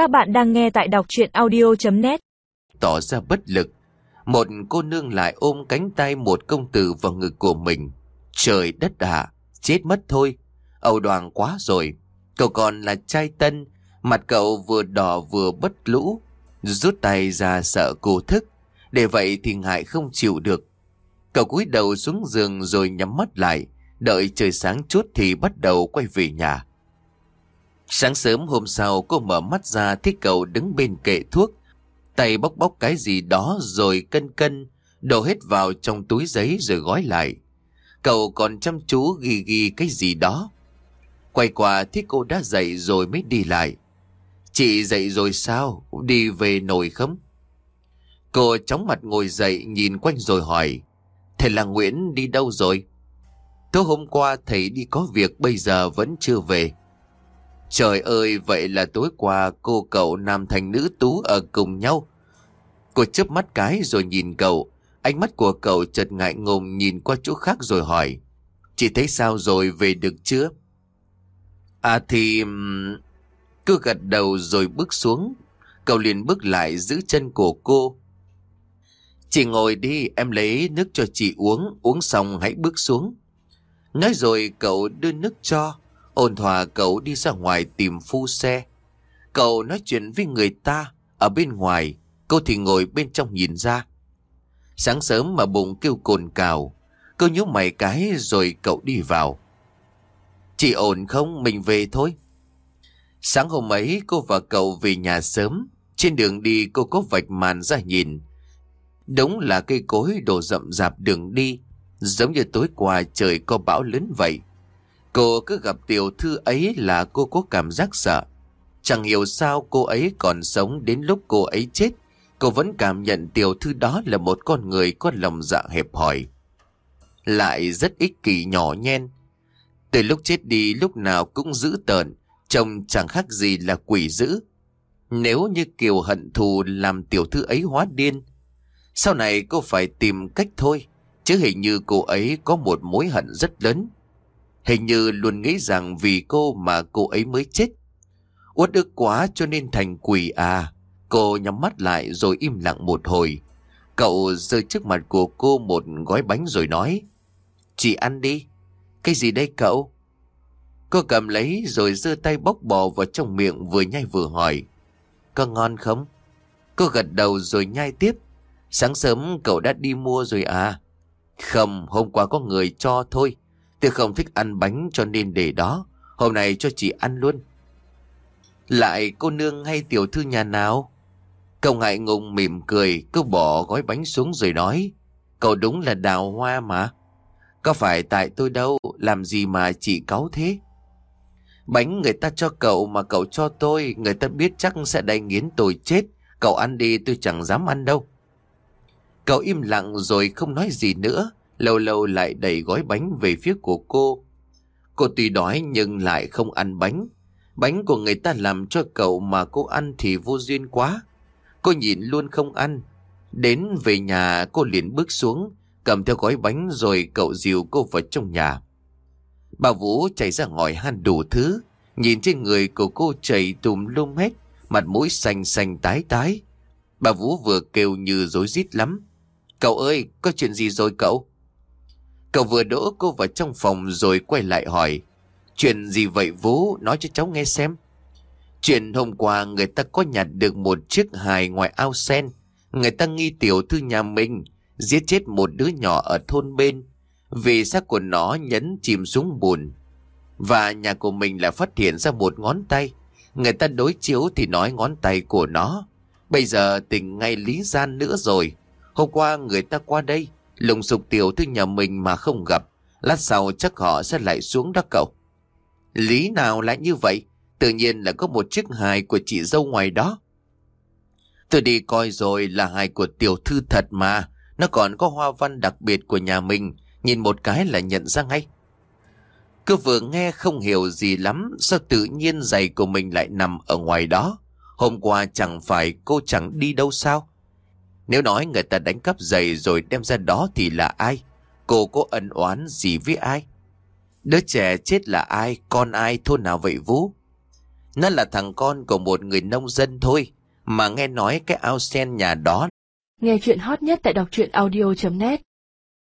Các bạn đang nghe tại đọc chuyện audio.net Tỏ ra bất lực, Một cô nương lại ôm cánh tay một công tử vào ngực của mình. Trời đất ạ, Chết mất thôi Âu đoàn quá rồi. Cậu còn là trai tân, Mặt cậu vừa đỏ vừa bất lũ. Rút tay ra sợ cô thức, Để vậy thì ngại không chịu được. Cậu cúi đầu xuống giường rồi nhắm mắt lại, Đợi trời sáng chút thì bắt đầu quay về nhà. Sáng sớm hôm sau, cô mở mắt ra thấy cậu đứng bên kệ thuốc Tay bóc bóc cái gì đó rồi cân cân, Đổ hết vào trong túi giấy rồi gói lại Cậu còn chăm chú ghi ghi cái gì đó Quay qua thấy cô đã dậy rồi mới đi lại Chị dậy rồi sao? Đi về nổi không? Cô chóng mặt ngồi dậy nhìn quanh rồi hỏi Thầy là Nguyễn đi đâu rồi? Tối hôm qua thầy đi có việc, bây giờ vẫn chưa về Trời ơi, vậy là tối qua cô cậu nam thành nữ tú ở cùng nhau. Cô chớp mắt cái rồi nhìn cậu. Ánh mắt của cậu chợt ngại ngùng nhìn qua chỗ khác rồi hỏi, Chị thấy sao rồi, về được chưa? À thì... Cô gật đầu rồi bước xuống. Cậu liền bước lại giữ chân của cô. Chị ngồi đi, em lấy nước cho chị uống Uống xong hãy bước xuống. Nói rồi cậu đưa nước cho. Ôn hòa, cậu đi ra ngoài tìm phu xe. Cậu nói chuyện với người ta Ở bên ngoài Cô thì ngồi bên trong nhìn ra. Sáng sớm mà bụng kêu cồn cào Cô nhíu mày cái rồi cậu đi vào. Chị ổn không? Mình về thôi. Sáng hôm ấy, cô và cậu về nhà sớm. Trên đường đi, cô có vạch màn ra nhìn. Đúng là cây cối đổ rậm rạp đường đi, Giống như tối qua trời có bão lớn vậy. Cô cứ gặp tiểu thư ấy là cô có cảm giác sợ. Chẳng hiểu sao cô ấy còn sống đến lúc cô ấy chết. Cô vẫn cảm nhận tiểu thư đó là một con người có lòng dạ hẹp hòi. Lại rất ích kỷ nhỏ nhen. Từ lúc chết đi, lúc nào cũng giữ tợn. Trông chẳng khác gì là quỷ dữ. Nếu như Kiều hận thù làm tiểu thư ấy hóa điên, Sau này cô phải tìm cách thôi. Chứ hình như cô ấy có một mối hận rất lớn. Hình như luôn nghĩ rằng vì cô mà cô ấy mới chết. Uất ức quá cho nên thành quỷ à. Cô nhắm mắt lại rồi im lặng một hồi. Cậu rơi trước mặt của cô một gói bánh rồi nói Chị ăn đi. Cái gì đây cậu? Cô cầm lấy rồi giơ tay bóc bò vào trong miệng vừa nhai vừa hỏi Có ngon không? Cô gật đầu rồi nhai tiếp Sáng sớm cậu đã đi mua rồi à? Không, hôm qua có người cho thôi. Tôi không thích ăn bánh cho nên để đó. Hôm nay cho chị ăn luôn. Lại cô nương hay tiểu thư nhà nào? Cậu ngại ngùng mỉm cười, Cứ bỏ gói bánh xuống rồi nói. Cậu đúng là đào hoa mà. Có phải tại tôi đâu, Làm gì mà chị cáu thế? Bánh người ta cho cậu mà cậu cho tôi, Người ta biết chắc sẽ đánh nghiến tôi chết. Cậu ăn đi, tôi chẳng dám ăn đâu. Cậu im lặng rồi không nói gì nữa. Lâu lâu lại đẩy gói bánh về phía của cô. Cô tuy đói nhưng lại không ăn bánh. Bánh của người ta làm cho cậu mà cô ăn thì vô duyên quá. Cô nhìn luôn không ăn. Đến về nhà, cô liền bước xuống, Cầm theo gói bánh rồi cậu dìu cô vào trong nhà. Bà Vũ chạy ra ngoài han đủ thứ, Nhìn trên người của cô chảy tùm lum hết, Mặt mũi xanh xanh tái tái. Bà Vũ vừa kêu như rối rít lắm. Cậu ơi, có chuyện gì rồi cậu? Cậu vừa đỗ cô vào trong phòng rồi quay lại hỏi, Chuyện gì vậy, Vũ? Nói cho cháu nghe xem. Chuyện hôm qua người ta có nhặt được một chiếc hài ngoài ao sen. Người ta nghi tiểu thư nhà mình Giết chết một đứa nhỏ ở thôn bên. Vì xác của nó nhấn chìm xuống bùn. Và nhà của mình là phát hiện ra một ngón tay. Người ta đối chiếu thì nói ngón tay của nó. Bây giờ tình ngay Lý Gian nữa rồi. Hôm qua người ta qua đây Lùng sục tiểu thư nhà mình mà không gặp, Lát sau chắc họ sẽ lại xuống đắc cậu. Lý nào lại như vậy? Tự nhiên là có một chiếc hài của chị dâu ngoài đó. Tôi đi coi rồi là hài của tiểu thư thật mà. Nó còn có hoa văn đặc biệt của nhà mình. Nhìn một cái là nhận ra ngay. Cứ vừa nghe không hiểu gì lắm, Sao tự nhiên giày của mình lại nằm ở ngoài đó? Hôm qua chẳng phải cô chẳng đi đâu sao? Nếu nói người ta đánh cắp giày rồi đem ra đó thì là ai? Cô có ân oán gì với ai? Đứa trẻ chết là ai? Con ai? Thôn nào vậy, Vũ? Nó là thằng con của một người nông dân thôi. Mà nghe nói cái ao sen nhà đó Nghe chuyện hot nhất tại đọc truyện audio.net